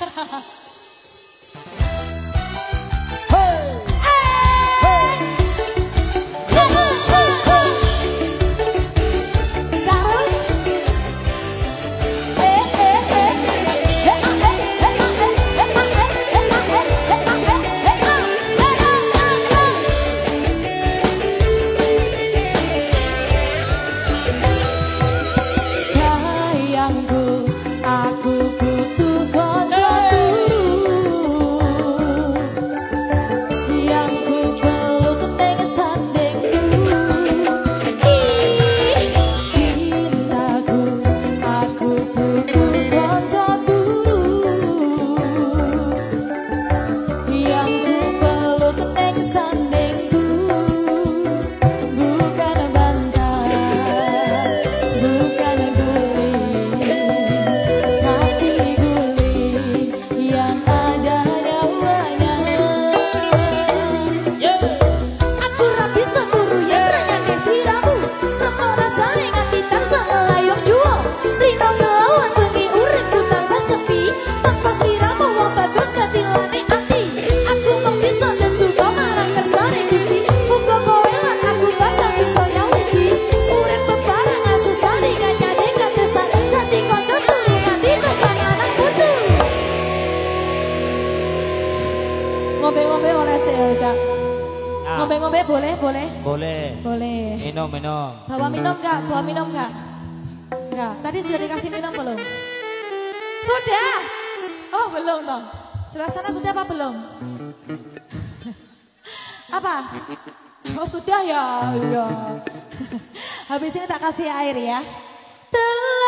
Gracias. Ngombe-ngombe oleh aja ya, ah. Ngombe-ngombe boleh, boleh? Boleh. Boleh. Minum, minum. Bawa minum enggak? Bawa minum enggak? Enggak. Tadi sudah dikasih minum belum? Sudah. Oh, belum dong. Sebelah sana sudah apa belum? apa? Oh, sudah ya. Ya. Habis ini tak kasih air ya. Tuh.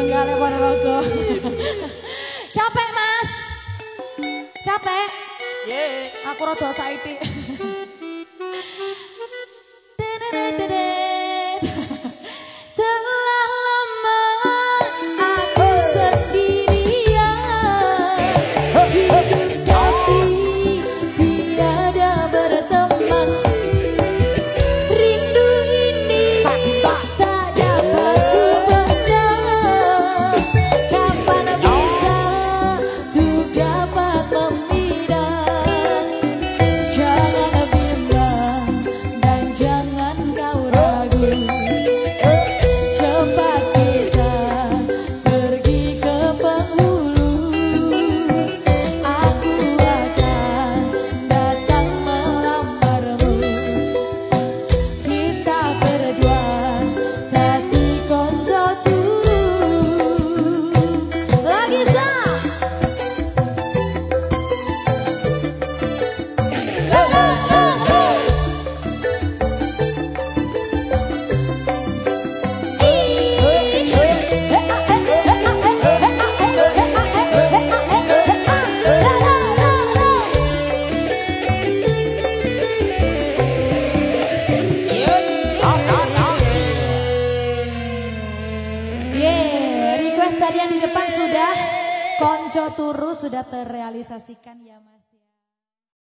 Nenggale Ponorogo. Capek, Mas? Capek? Yeah. Aku rada saiki. Konco turu sudah terrealisasikan ya mas.